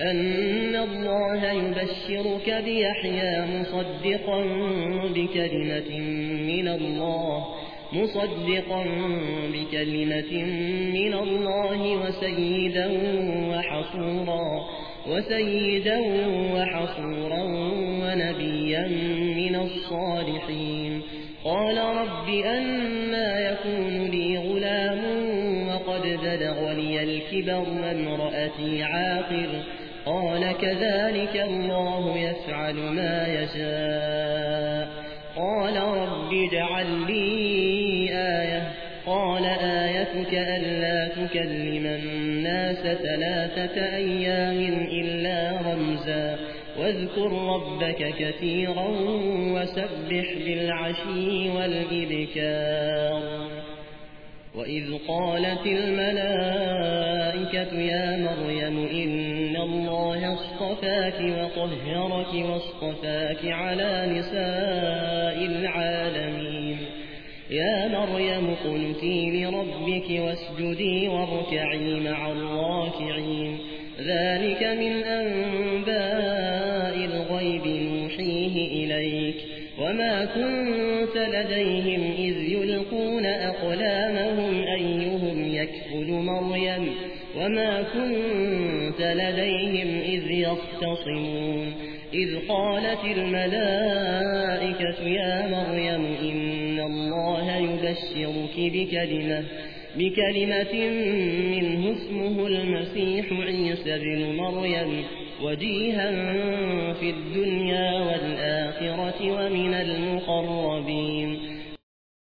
أن الله يبشرك بيحيى مصدقا بكلمة من الله مصدقا بكلمة من الله وسيدا وحصورا وسيدا وحصورا ونبيا من الصالحين. قال رب أما يكون لي غلام وقد بلغني الكبر وامرأتي عاقر. قال كذلك الله يفعل ما يشاء. قال رب اجعل لي آية. قال آيتك ألا تكلم الناس ثلاثة أيام إلا رمزا. واذكر ربك كثيرا وسبح بالعشي والإبكار. وإذ قالت الملائكة يا مريم إن الله اصطفاك وطهرك واصطفاك على نساء العالمين. يا مريم قلتي لربك واسجدي واركعي مع الراكعين. ذلك من أنباء الغيب نوحيه إليك. وما كنت لديهم إذ يلقون أقلامهم أيهم يكفل مريم؟ وما كنت لديهم إذ يختصمون إذ قالت الملائكة يا مريم إن الله يبشرك بكلمة بكلمة منه اسمه المسيح عيسى بن مريم وجيها في الدنيا والآخرة ومن المقربين